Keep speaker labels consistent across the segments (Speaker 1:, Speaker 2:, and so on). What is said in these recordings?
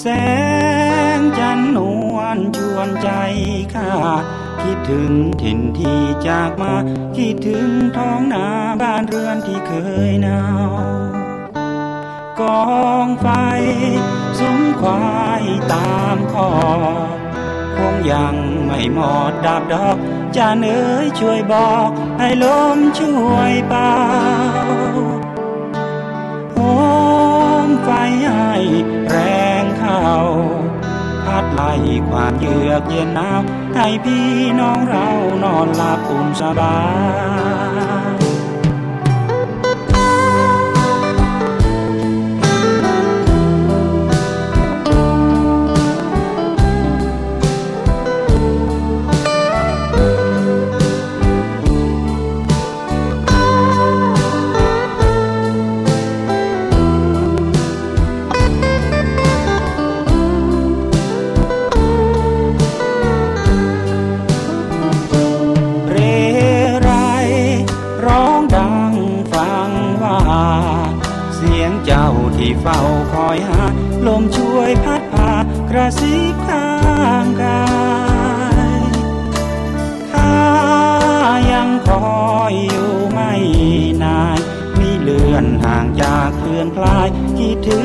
Speaker 1: แสงจันนวลชวนใจข้าคิดถึงถิ่นที่จากมา คิดถึงท้องนาบ้านเรือนที่เคยหนาวกองไฟสุมควายตามคอคงยังไม่หมดดาบดอกจานเอ๋ยช่วยบอก ให้ลมช่วยเป่าโหมไฟให้แรง ข้าพัดไล่ความเยือกเย็นหนาวให้พี่น้องเรานอนหลับอุ่นสบาย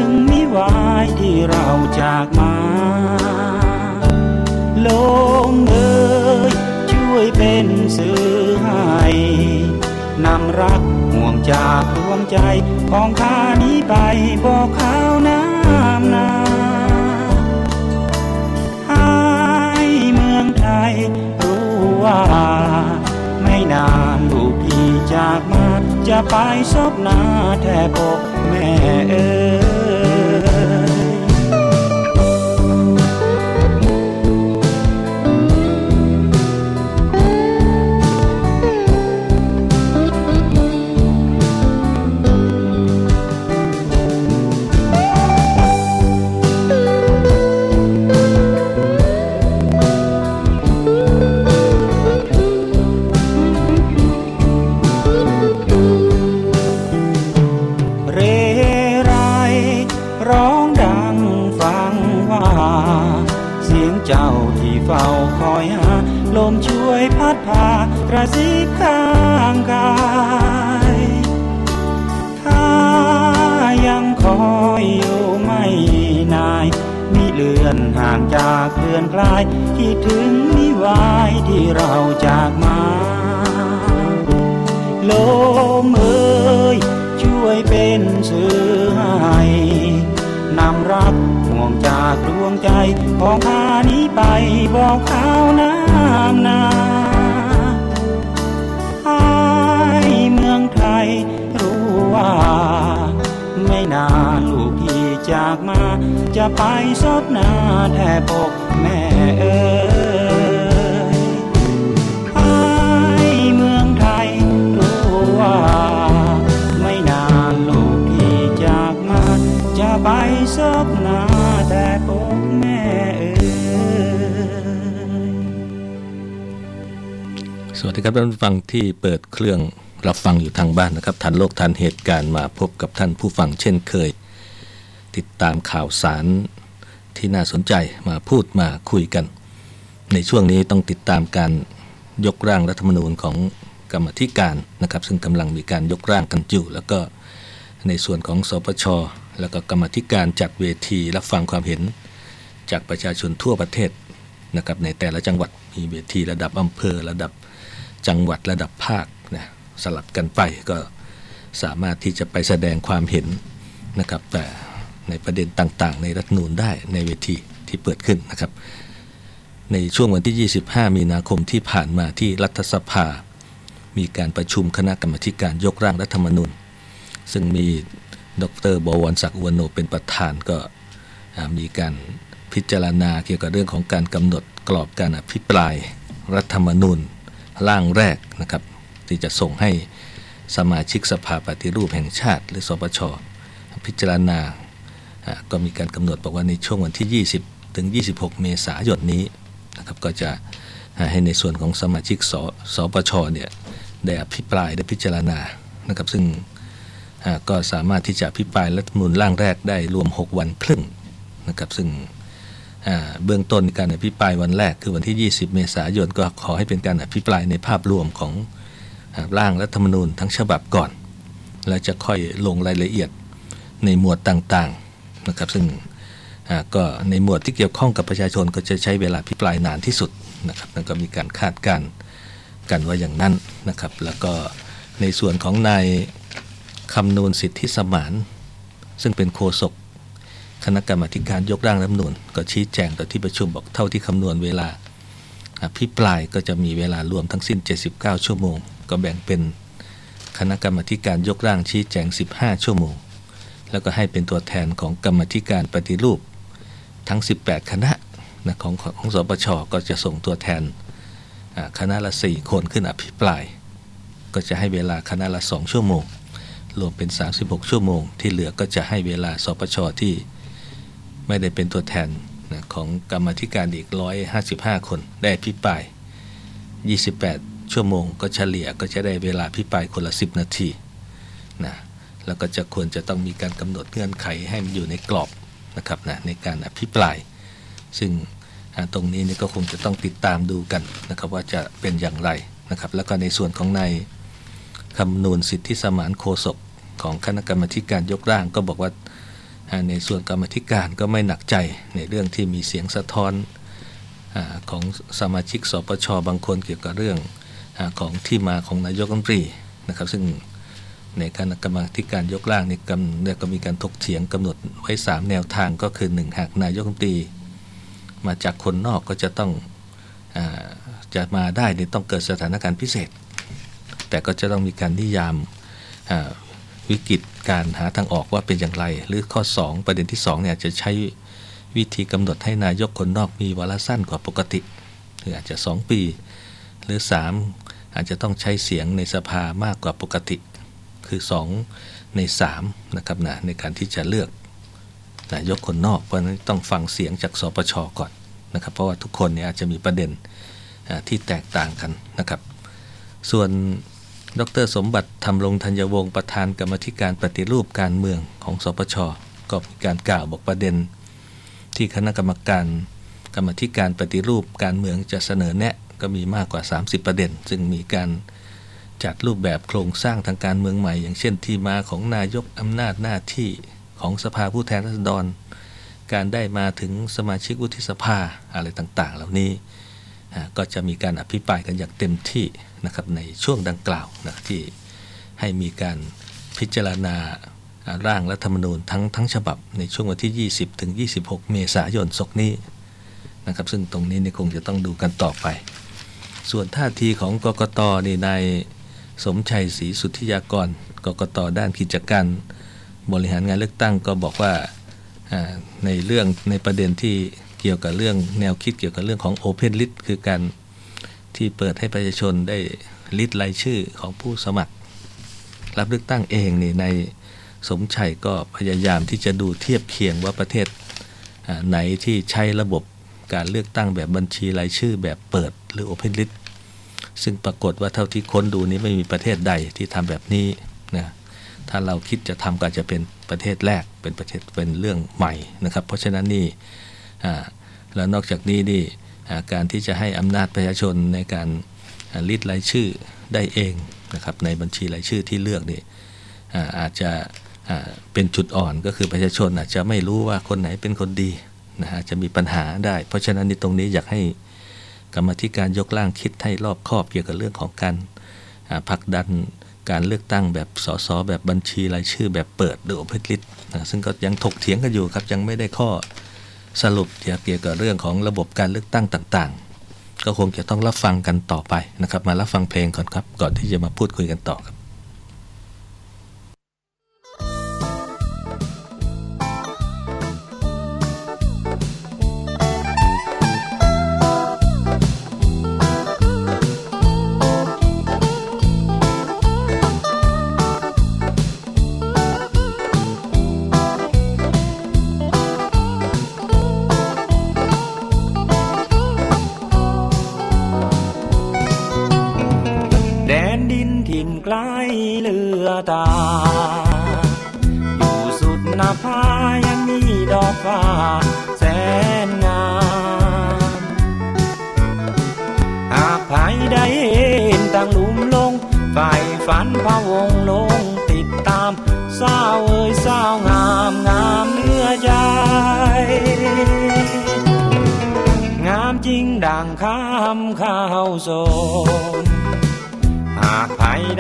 Speaker 1: งมิวายที่เราจากมาลมเอ่ยช่วยเป็นสื่อให้นำรักห่วงจากดวงใจของข้านี้ไปบอกเขาวน้ำนาให้เมืองไทยรู้ว่า ไม่นานลูกพี่จากมาจะไปซบหน้าแทบอกแม่เอ๋ยากดวงใจของข้านี้ไปบอกเขาน้ำนาให้เมืองไทยรู้ว่า ไม่นานลูกที่จากมา จะไปซดหน้าแทบอี
Speaker 2: ครับท่านผู้ฟังที่เปิดเครื่องรับฟังอยู่ทางบ้านนะครับทันโลกทันเหตุการณ์มาพบกับท่านผู้ฟังเช่นเคย ติดตามข่าวสารที่น่าสนใจมาพูดมาคุยกัน ในช่วงนี้ต้องติดตามการยกร่างรัฐธรรมนูญของกรรมธิการนะครับ ซึ่งกำลังมีการยกร่างกันอยู่แล้วก็ในส่วนของสปชแล้วก็กรรมธิการจัดเวทีรับฟังความเห็น จากประชาชนทั่วประเทศนะครับในแต่ละจังหวัดมีเวทีระดับอำเภอระดับ จังหวัดระดับภาคนะสลับกันไปก็สามารถที่จะไปแสดงความเห็นนะครับแต่ในประเด็นต่างๆ ในรัฐมนูญได้ในเวทีที่เปิดขึ้นนะครับ ในช่วงวันที่ 25 มีนาคมที่ผ่านมาที่รัฐสภา มีการประชุมคณะกรรมการยกร่างรัฐธรรมนูญ ซึ่งมีดรบวรศักดิ์อุวโนเป็นประธานก็มีการพิจารณาเกี่ยวกับเรื่องของการกำหนดกรอบการอภิปรายรัฐธรรมนูญ ร่างแรกนะครับ ที่จะส่งให้สมาชิกสภาปฏิรูปแห่งชาติ หรือสปชพิจารณา ก็มีการกำหนดบอกว่าในช่วงวันที่ 20 ถึง 26 เมษายนนี้นะครับก็จะให้ในส่วนของสมาชิกสสปชเนี่ยได้อภิปรายได้พิจารณานะครับซึ่งก็สามารถที่จะพิปรายรัฐมนูญร่างแรกได้รวม 6 วันครึ่งนะครับซึ่ง เบื้องต้นการอภิปรายวันแรกคือวันที่ 20 เมษายนก็ขอให้เป็นการอภิปรายในภาพรวมของร่างรัฐธรรมนูญทั้งฉบับก่อน แล้วจะค่อยลงรายละเอียดในหมวดต่างๆนะครับซึ่งก็ในหมวดที่เกี่ยวข้องกับประชาชนก็จะใช้เวลาพิปรายนานที่สุดนะครับแล้วก็มีการคาดการกันว่าอย่างนั้นนะครับ แล้วก็ในส่วนของนายคำนูนสิทธิสมาน ซึ่งเป็นโฆษก คณะกรรมการยกร่างรัฐมนูญก็ชี้แจงต่อที่ประชุมบอกเท่าที่คำนวณเวลาอภิปรายก็จะมีเวลารวมทั้งสิ้น 79 ชั่วโมง ก็แบ่งเป็นคณะกรรมการยกร่างชี้แจง 15 ชั่วโมง แล้วก็ให้เป็นตัวแทนของกรรมการปฏิรูปทั้ง 18 คณะนะของของสปชก็จะส่งตัวแทนคณะละ 4 คนขึ้นอภิปราย ก็จะให้เวลาคณะละ 2 ชั่วโมง รวมเป็น 36 ชั่วโมง ที่เหลือก็จะให้เวลาสปชที่ ไม่ได้เป็นตัวแทนนะของกรรมธิการอีก 155 คนได้พิปราย 28 ชั่วโมงก็เฉลี่ยก็จะได้เวลาพิปรายคนละ 10 นาทีนะแล้วก็จะควรจะต้องมีการกำหนดเงื่อนไขให้มันอยู่ในกรอบนะครับนะในการอภิปราย ซึ่งตรงนี้นี่ก็คงจะต้องติดตามดูกันนะครับว่าจะเป็นอย่างไรนะครับแล้วก็ในส่วนของนายคำนูนสิทธิสมานโคศกของคณะกรรมการยกร่างก็บอกว่า ในส่วนกรรมธิการก็ไม่หนักใจในเรื่องที่มีเสียงสะท้อนอของสมาชิกสปชบางคนเกี่ยวกับเรื่องอของที่มาของนายกรัฐมนตรีนะครับ ซึ่งในคณะกรรมการยกร่างนี่กำเนี่ยก็มีการถกเถียงกำหนดไว้ 3 แนวทางก็คือ 1 หากนายกรัฐมนตรี มาจากคนนอกก็จะต้องอจะมาได้ต้องเกิดสถานการณ์พิเศษ แต่ก็จะต้องมีการนิยาม วิกฤตการหาทางออกว่าเป็นอย่างไร หรือข้อ 2 ประเด็นที่2เนี่ยจะใช้วิธีกำหนดให้นายกคนนอกมีวาระสั้นกว่าปกติคืออาจจะ 2 ปี หรือ 3 อาจจะต้องใช้เสียงในสภามากกว่าปกติ คือ 2 ใน3นะครับนะในการที่จะเลือกนายกคนนอกเพราะนั้นต้องฟังเสียงจากสปชก่อนนะครับ เพราะว่าทุกคนเนี่ยอาจจะมีประเด็นที่แตกต่างกันนะครับ ส่วน ดรสมบัติทำรงธัญวงศ์ประธานกรรมธิการปฏิรูปการเมืองของสปชก็มีการกล่าวบอกประเด็น ที่คณะกรรมการ กรรมธิการปฏิรูปการเมืองจะเสนอแนะก็มีมากกว่า 30 ประเด็น ซึ่งมีการจัดรูปแบบโครงสร้างทางการเมืองใหม่ อย่างเช่นที่มาของนายกอำนาจหน้าที่ของสภาผู้แทนราษฎร การได้มาถึงสมาชิกวุฒิสภาอะไรต่างๆ เหล่านี้ ก็จะมีการอภิปรายกันอย่างเต็มที่นะครับในช่วงดังกล่าวนะที่ให้มีการพิจารณาร่างรัฐธรรมนูญทั้งทั้งฉบับในช่วงวันที่ 20 ถึง 26 เมษายนศกนี้นะครับซึ่งตรงนี้นี่คงจะต้องดูกันต่อไป ส่วนท่าทีของกกตนี่นายสมชัยศรีสุทธิยากรกกตด้านกิจการบริหารงานเลือกตั้งก็บอกว่าในเรื่องในประเด็นที่ เกี่ยวกับเรื่องแนวคิดเกี่ยวกับเรื่องของ Open List คือการที่เปิดให้ประชาชนได้ลิสต์รายชื่อของผู้สมัคร รับเลือกตั้งเองนี่ในสมชัยก็พยายามที่จะดูเทียบเคียงว่าประเทศไหนที่ใช้ระบบการเลือกตั้งแบบบัญชีรายชื่อแบบเปิดหรือ Open List ซึ่งปรากฏว่าเท่าที่ค้นดูนี้ไม่มีประเทศใดที่ทำแบบนี้นะถ้าเราคิดจะทำก็จะเป็นประเทศแรกเป็นประเทศเป็นเรื่องใหม่นะครับ เพราะฉะนั้นนี่ แล้วนอกจากนี้นี่การที่จะให้อำนาจประชาชนในการลิดรายชื่อได้เองนะครับในบัญชีรายชื่อที่เลือกนี่อาจจะเป็นจุดอ่อนก็คือประชาชนอาจจะไม่รู้ว่าคนไหนเป็นคนดีนะฮะจะมีปัญหาได้ เพราะฉะนั้นในตรงนี้อยากให้กรรมธิการยกร่างคิดให้รอบคอบเกี่ยวกับเรื่องของการผลักดันการเลือกตั้งแบบสสแบบบัญชีรายชื่อแบบเปิดหรือ open list นะซึ่งก็ยังถกเถียงกันอยู่ครับยังไม่ได้ข้อ สรุปเกี่ยวกับเรื่องของระบบการเลือกตั้งต่างๆ ก็คงจะต้องรับฟังกันต่อไปนะครับ มารับฟังเพลงก่อนครับ ก่อนที่จะมาพูดคุยกันต่อครับ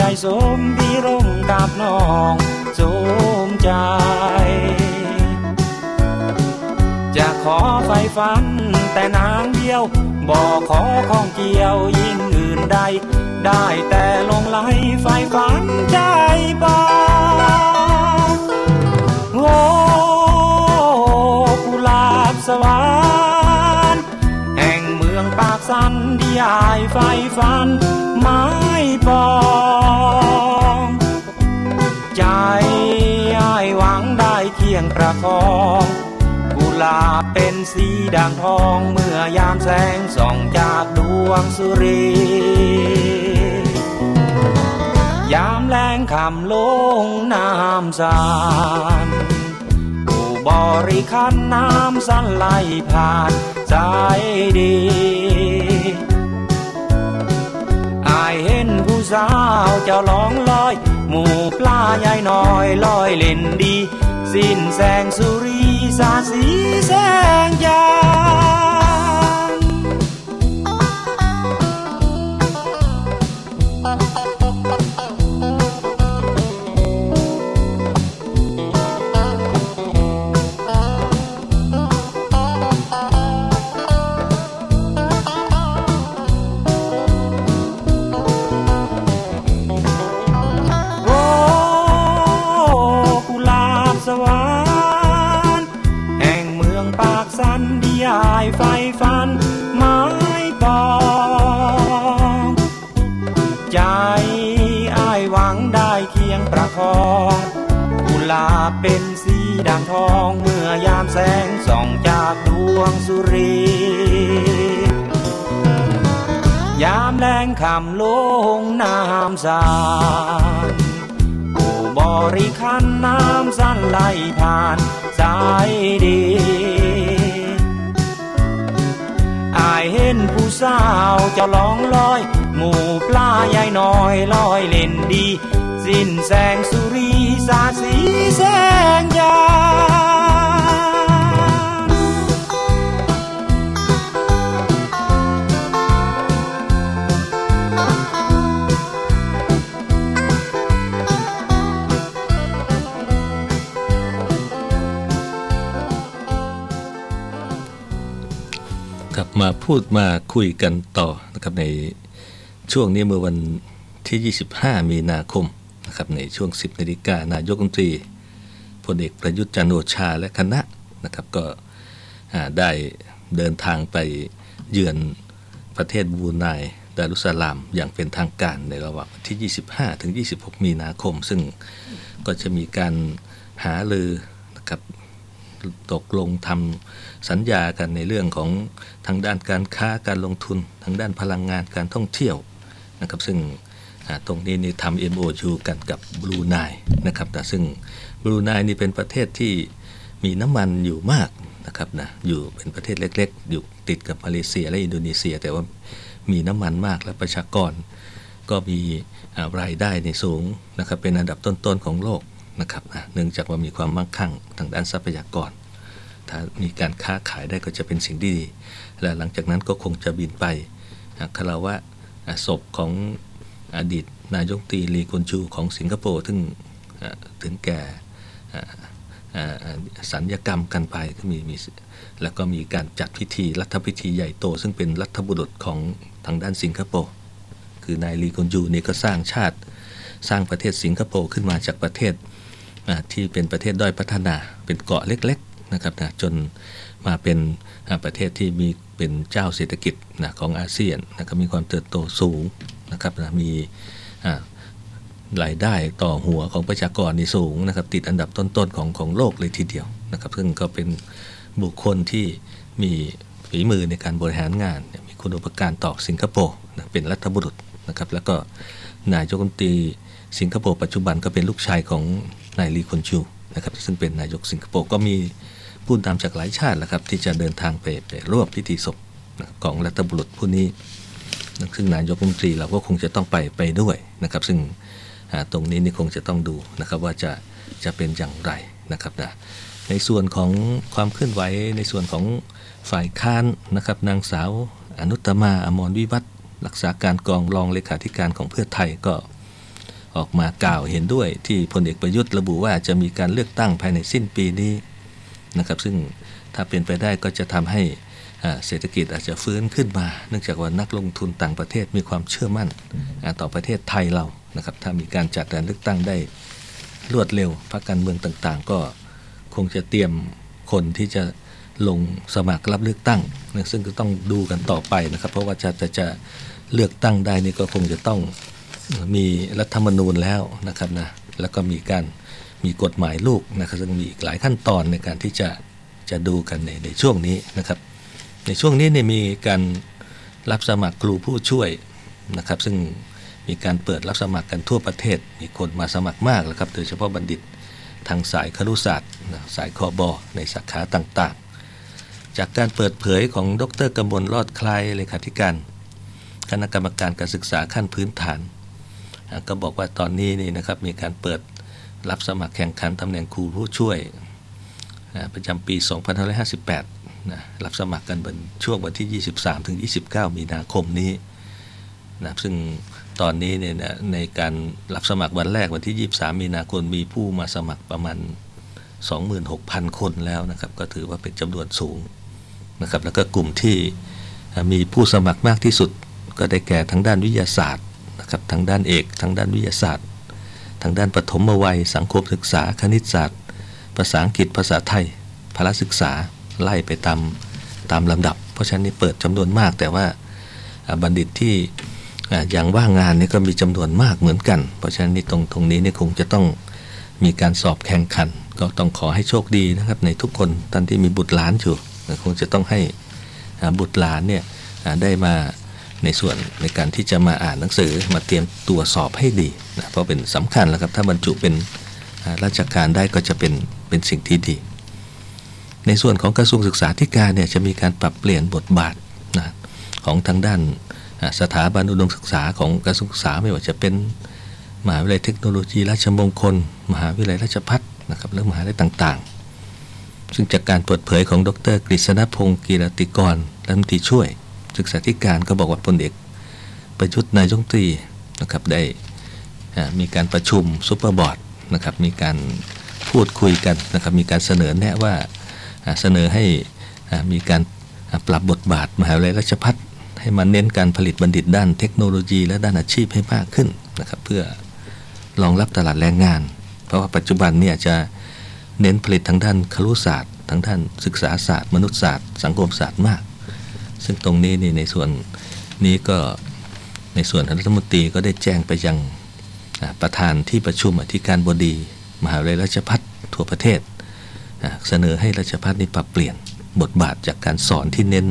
Speaker 1: ไผได้สมพี่ร่มกับน้องสมใจจะขอไฟฝันแต่นางเดียวบอกขอของเกี่ยวยิ่งอื่นใด ได้แต่ลงไหลไฟฝันใจบาโอ้กุหลาบสวร ปากสันที่อายไฟฝัน ไม้ปองใจอายหวังได้เคียงประคองกุหลาบเป็นสีด่างทองเมื่อยามแสงส่องจากดวงสุรียามแรงคำลงน้ำสาน บริคันน้ำสันไหลผ่านใจดีอายเห็นผู้สาวเจ้าร้องลอย หมู่ปลาใหญ่น้อยลอยเล่นดี สิ้นแสงสุรีสาสีแสงยาำลงน้ำสานผู้บริคันน้ำสั้นไหลผ่านสายดีอายเห็นผู้สาวจะลองลอย หมู่ปลาใหญ่น้อยลอยเล่นดี สิ้นแสงสุ
Speaker 2: พูดมาคุยกันต่อนะครับในช่วงนี้เมื่อวันที่ 25 มีนาคมนะครับในช่วง 10นาฬิกานายกรัฐมนตรีพลเอกประยุทธ์จันโอชาและคณะนะครับก็ได้เดินทางไปเยือนประเทศบรูไนดารุสลามอย่างเป็นทางการในระหว่างที่ 25 ถึง 26 มีนาคม ซึ่งก็จะมีการหาลือนะครับ ตกลงทำสัญญากันในเรื่องของทางด้านการค้าการลงทุน ทางด้านพลังงานการท่องเที่ยวนะครับซึ่งตรงนี้นี่ทำ MOU กันกับบรูไนนะครับแต่ซึ่งบรูไนนี่เป็นประเทศที่มีน้ำมันอยู่มากนะครับนะอยู่เป็นประเทศเล็ก ๆ อยู่ติดกับมาเลเซียและอินโดนีเซีย แต่ว่ามีน้ำมันมากและประชากรก็มีรายได้ในสูงนะครับเป็นอันดับต้นๆของโลก นะครับเนื่องจากว่ามีความมั่งคั่งทางด้านทรัพยากร ถ้ามีการค้าขายได้ก็จะเป็นสิ่งที่ดี และหลังจากนั้นก็คงจะบินไปคาราวะศพของอดีตนายกตีลีกุนจูของสิงคโปร์ถึงอ่ถึงแก่สัญญกรรมกันไปก็มีมีแล้วก็มีการจัดพิธีรัฐพิธีใหญ่โต ซึ่งเป็นรัฐบุรุษของทางด้านสิงคโปร์คือนายลีกุนจูนี่ก็สร้างชาติสร้างประเทศสิงคโปร์ขึ้นมาจากประเทศ ที่เป็นประเทศด้อยพัฒนา เป็นเกาะเล็กๆนะครับนะจนมาเป็นประเทศที่มีเป็นเจ้าเศรษฐกิจนะของอาเซียนนะครับมีความเติบโตสูงนะครับนะมีรายได้ต่อหัวของประชากรนี่สูงนะครับติดอันดับต้นๆของของโลกเลยทีเดียวนะครับซึ่งก็เป็นบุคคลที่มีฝีมือในการบริหารงาน มีคุณอุปการต่อสิงคโปร์นะเป็นรัฐบุรุษ นะครับ แล้วก็นายกรัฐมนตรีสิงคโปร์ปัจจุบันก็เป็นลูกชายของนายลีคุนชูนะครับ ซึ่งเป็นนายกสิงคโปร์ก็มีผู้นำจากหลายชาติแหละครับ ที่จะเดินทางไปไปร่วมพิธีศพของรัฐบุรุษผู้นี้ซึ่งนายกรัฐมนตรีเราก็คงจะต้องไปไปด้วยนะครับ ซึ่งตรงนี้นี่คงจะต้องดูนะครับว่าจะจะเป็นอย่างไรนะครับนะในส่วนของความเคลื่อนไหวในส่วนของฝ่ายค้านนะครับนางสาวอนุตมาอมรวิวัฒน รักษาการกองรองเลขาธิการของเพื่อไทยก็ออกมากล่าวเห็นด้วยที่พลเอกประยุทธ์ระบุว่าจะมีการเลือกตั้งภายในสิ้นปีนี้นะครับ ซึ่งถ้าเป็นไปได้ก็จะทำให้เศรษฐกิจอาจจะฟื้นขึ้นมา เนื่องจากว่านักลงทุนต่างประเทศมีความเชื่อมั่นต่อประเทศไทยเรานะครับ ถ้ามีการจัดการเลือกตั้งได้รวดเร็วพรรคการเมืองต่างๆ ก็คงจะเตรียมคนที่จะ ลงสมัครรับเลือกตั้งซึ่งก็ต้องดูกันต่อไปนะครับ เพราะว่าจะจะจะเลือกตั้งได้นี่ก็คงจะต้องมีรัฐธรรมนูญแล้วนะครับนะแล้วก็มีการมีกฎหมายลูกนะครับซึ่งมีอีกหลายขั้นตอนในการที่จะจะดูกันในในช่วงนี้นะครับ ในช่วงนี้เนี่ยมีการรับสมัครครูผู้ช่วยนะครับ ซึ่งมีการเปิดรับสมัครกันทั่วประเทศ มีคนมาสมัครมากแล้วครับ โดยเฉพาะบัณฑิตทางสายครุศาสตร์สายคอบอในสาขาต่างๆ จากการเปิดเผยของดรกำมลรอดคลายเลขาธิการ คณะกรรมการการศึกษาขั้นพื้นฐาน ก็บอกว่าตอนนี้นี่นะครับมีการเปิดรับสมัครแข่งขันตำแหน่งครูผู้ช่วยประจำปี 2558นะรับสมัครกันบนช่วงวันที่ 23ถึง29 มีนาคมนี้นะซึ่งตอนนี้เนี่ยในการรับสมัครวันแรกวันที่ 23 มีนาคมมีผู้มาสมัครประมาณ 26,000 คนแล้วนะครับ ก็ถือว่าเป็นจำนวนสูง นะครับแล้วก็กลุ่มที่มีผู้สมัครมากที่สุด ก็ได้แก่ทั้งด้านวิทยาศาสตร์นะครับทั้งด้านเอกทั้งด้านวิทยาศาสตร์ ทางด้านปฐมวัย สังคมศึกษาคณิตศาสตร์ ภาษาอังกฤษภาษาไทยพละศึกษาไล่ไปตามตามลำดับ เพราะฉะนั้นนี่เปิดจำนวนมาก แต่ว่าบัณฑิตที่อย่างว่างงานนี่ก็มีจำนวนมากเหมือนกัน เพราะฉะนั้นนี่ตรงตรงนี้นี่คงจะต้องมีการสอบแข่งขัน ก็ต้องขอให้โชคดีนะครับในทุกคนท่านที่มีบุตรหลานอยู่ คงจะต้องให้บุตรหลานเนี่ยได้มาในส่วนในการที่จะมาอ่านหนังสือมาเตรียมตัวสอบให้ดีนะเพราะเป็นสำคัญแล้วครับถ้าบรรจุเป็นราชการได้ก็จะเป็นเป็นสิ่งที่ดี ในส่วนของกระทรวงศึกษาธิการเนี่ยจะมีการปรับเปลี่ยนบทบาทนะของทางด้านสถาบันอุดมศึกษาของกระทรวงศึกษาไม่ว่าจะเป็นมหาวิทยาลัยเทคโนโลยีราชมงคล มหาวิทยาลัยราชภัฏนะครับและมหาวิทยาลัยต่างๆ ซึ่งจากการเปิดเผยของดรกฤษณพงศ์กีรติกรรัฐมนตรีช่วย ศึกษาธิการก็บอกว่าพลเอกประยุทธ์นายกรัฐมนตรีนะครับได้มีการประชุม super board นะครับมีการพูดคุยกันนะครับมีการเสนอแนะว่าเสนอให้มีการปรับบทบาทมหาวิทยาลัยราชภัฏให้มันเน้นการผลิตบัณฑิตด้านเทคโนโลยีและด้านอาชีพให้มากขึ้นนะครับเพื่อรองรับตลาดแรงงาน เพราะว่าปัจจุบันเนี่ยจะ เน้นผลิตทางด้านครุศาสตร์ทางด้านศึกษาศาสตร์ มนุษยศาสตร์ สังคมศาสตร์มาก ซึ่งตรงนี้นี่ในส่วนนี้ก็ในส่วนรัฐมนตรีก็ได้แจ้งไปยังประธานที่ประชุมอธิการบดี มหาวิทยาลัยราชพัฒทั่วประเทศ เสนอให้ราชพัฒนี้ปรับเปลี่ยนบทบาทจากการสอนที่เน้น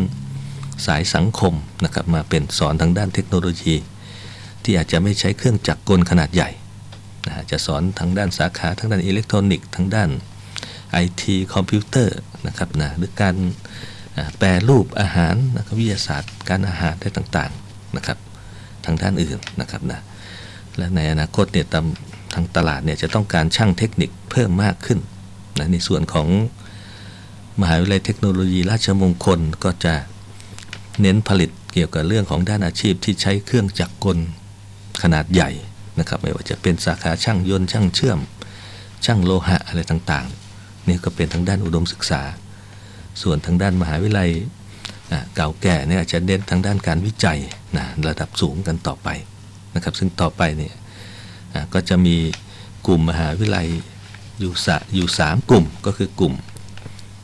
Speaker 2: สายสังคมนะครับมาเป็นสอนทางด้านเทคโนโลยี ที่อาจจะไม่ใช้เครื่องจักรกลขนาดใหญ่นะจะสอนทางด้านสาขาทางด้านอิเล็กทรอนิกส์ทางด้าน ไอทีคอมพิวเตอร์นะครับนะหรือการแปรรูปอาหารนะครับวิทยาศาสตร์ การอาหารได้ต่างๆนะครับทางด้านอื่นนะครับนะและในอนาคตเนี่ยตามทางตลาดเนี่ยจะต้องการช่างเทคนิคเพิ่มมากขึ้นนะในส่วนของมหาวิทยาลัยเทคโนโลยีราชมงคลก็จะเน้นผลิตเกี่ยวกับเรื่องของด้านอาชีพที่ใช้เครื่องจักรกลขนาดใหญ่นะครับไม่ว่าจะเป็นสาขาช่างยนต์ช่างเชื่อม ช่างโลหะอะไรต่าง นี่ก็เป็นทางด้านอุดมศึกษา ส่วนทางด้านมหาวิทยาลัยเก่าแก่เนี่ยจะเน้นทางด้านการวิจัยนะระดับสูงกันต่อไปนะครับ ซึ่งต่อไปเนี่ยก็จะมีกลุ่มมหาวิทยาลัยอยู่สอยู่สามกลุ่มก็คือกลุ่ม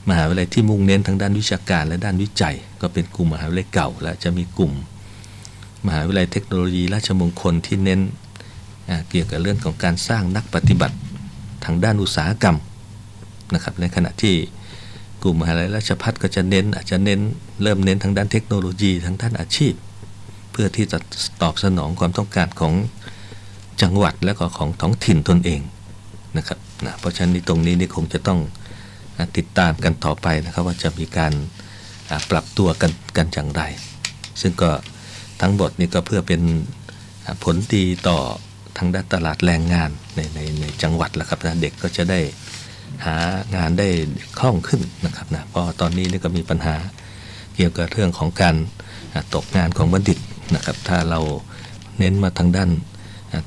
Speaker 2: มหาวิทยาลัยที่มุ่งเน้นทางด้านวิชาการและด้านวิจัย ก็เป็นกลุ่มมหาวิทยาลัยเก่า และจะมีกลุ่ม มหาวิทยาลัยเทคโนโลยีราชมงคลที่เน้นเกี่ยวกับเรื่องของการสร้างนักปฏิบัติทางด้านอุตสาหกรรม นะครับในขณะที่กลุ่มมหาลัยราชภัฏก็จะเน้นอาจจะเน้นเริ่มเน้นทางด้านเทคโนโลยีทางด้านอาชีพ เพื่อที่จะตอบสนองความต้องการของจังหวัดและก็ของท้องถิ่นตนเองนะครับนะเพราะฉะนั้นตรงนี้นี่คงจะต้องติดตามกันต่อไปนะครับ ว่าจะมีการปรับตัวกันกันอย่างไร ซึ่งก็ทั้งหมดนี้ก็เพื่อเป็นผลดีต่อทางด้านตลาดแรงงานในในในจังหวัดแล้วครับนะเด็กก็จะได้ หางานได้คล่องขึ้นนะครับนะเพราะตอนนี้นี่ก็มีปัญหาเกี่ยวกับเรื่องของการตกงานของบัณฑิตนะครับถ้าเราเน้นมาทางด้าน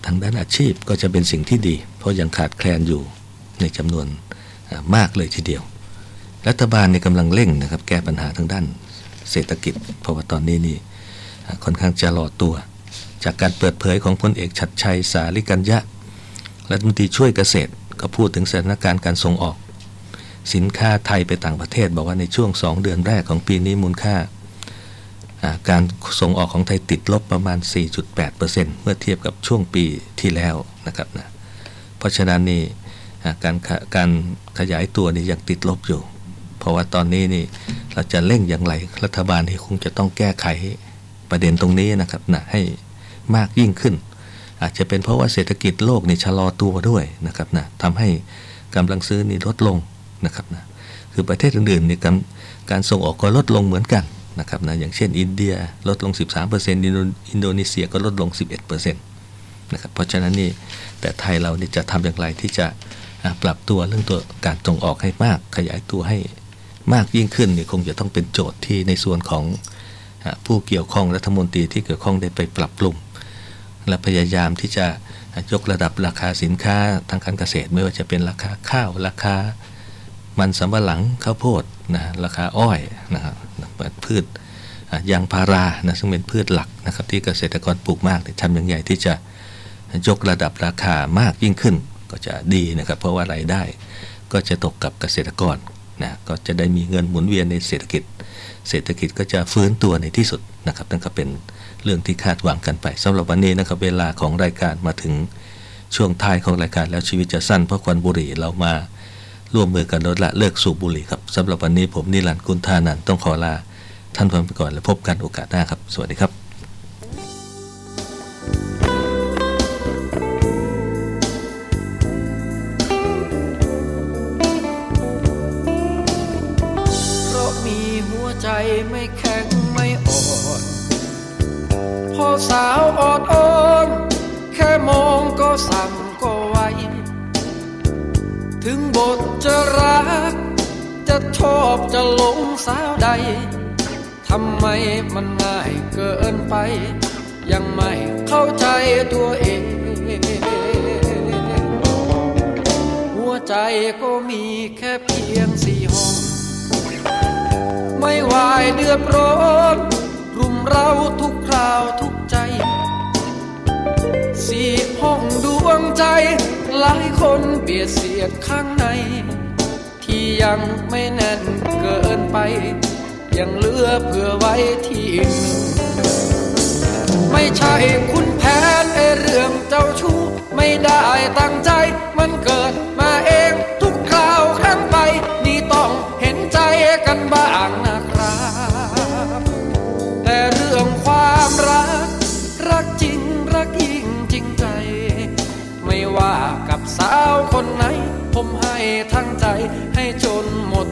Speaker 2: ทางด้านอาชีพก็จะเป็นสิ่งที่ดี เพราะยังขาดแคลนอยู่ในจำนวนมากเลยทีเดียว รัฐบาลนี่กำลังเร่งนะครับแก้ปัญหาทางด้านเศรษฐกิจ เพราะว่าตอนนี้นี่ค่อนข้างจะรอตัว จากการเปิดเผยของพลเอกชัดชัยสาลิกัญญะรัฐมนตรีช่วยเกษตร ก็พูดถึงสถานการณ์การส่งออก สินค้าไทยไปต่างประเทศ บอกว่าในช่วง 2 เดือนแรกของปีนี้มูลค่าการส่งออกของไทยติดลบประมาณ 4.8%เมื่อเทียบกับช่วงปีที่แล้วนะครับนะเพราะฉะนั้นนี่การการขยายตัวนี่ยังติดลบอยู่ เพราะว่าตอนนี้นี่เราจะเร่งอย่างไรรัฐบาลนี่คงจะต้องแก้ไขประเด็นตรงนี้นะครับนะให้มากยิ่งขึ้น อาจจะเป็นเพราะว่าเศรษฐกิจโลกนี่ชะลอตัวด้วยนะครับนะทำให้กำลังซื้อนี่ลดลงนะครับนะคือประเทศอื่นๆนี่การการส่งออกก็ลดลงเหมือนกันนะครับนะอย่างเช่นอินเดียลดลง 13%อินโดนีเซียก็ลดลง 11%นะครับเพราะฉะนั้นนี่แต่ไทยเรานี่จะทำอย่างไรที่จะปรับตัวเรื่องตัวการส่งออกให้มาก ขยายตัวให้มากยิ่งขึ้นนี่คงจะต้องเป็นโจทย์ที่ในส่วนของผู้เกี่ยวข้องรัฐมนตรีที่เกี่ยวข้องได้ไปปรับปรุง และพยายามที่จะยกระดับราคาสินค้าทางการเกษตร ไม่ว่าจะเป็นราคาข้าวราคา มันสำปะหลังข้าวโพดนะราคาอ้อยนะครับพืชยางพารานะซึ่งเป็นพืชหลักนะครับที่เกษตรกรปลูกมากทำอย่างใหญ่ที่จะยกระดับราคามากยิ่งขึ้นก็จะดีนะครับ เพราะว่ารายได้ก็จะตกกับเกษตรกรนะก็จะได้มีเงินหมุนเวียนในเศรษฐกิจ เศรษฐกิจก็จะฟื้นตัวในที่สุดนะครับนั่นก็เป็น เรื่องที่คาดหวังกันไปสำหรับวันนี้นะครับเวลาของรายการมาถึงช่วงท้ายของรายการแล้วชีวิตจะสั้นเพราะควันบุหรี่เรามาร่วมมือกันลดละเลิกสูบบุหรี่ครับสำหรับวันนี้ผมนิรันดร์กุลธานันต้องขอลาท่านฟังไปก่อนและพบกันโอกาสหน้าครับ สวัสดีครับ
Speaker 3: ใดทำไมมันง่ายเกินไป ยังไม่เข้าใจตัวเอง หัวใจก็มีแค่เพียงสี่ห้อง ไม่วายเดือดร้อนรุมเราทุกคราวทุกใจ สี่ห้องดวงใจ หลายคนเบียดเสียดข้างใน ที่ยังไม่แน่นเกินไป ยังเหลือเพื่อไว้ที่หนึ่งไม่ใช่คุณแผนเอเรื่องเจ้าชู้ไม่ได้ตั้งใจมันเกิดมาเองทุกคราวครั้งไป นี่ต้องเห็นใจกันบ้างนะครับ แต่เรื่องความรัก รักจริงรักยิ่งจริงใจ ไม่ว่ากับสาวคนไหน ผมให้ทั้งใจให้จนหมด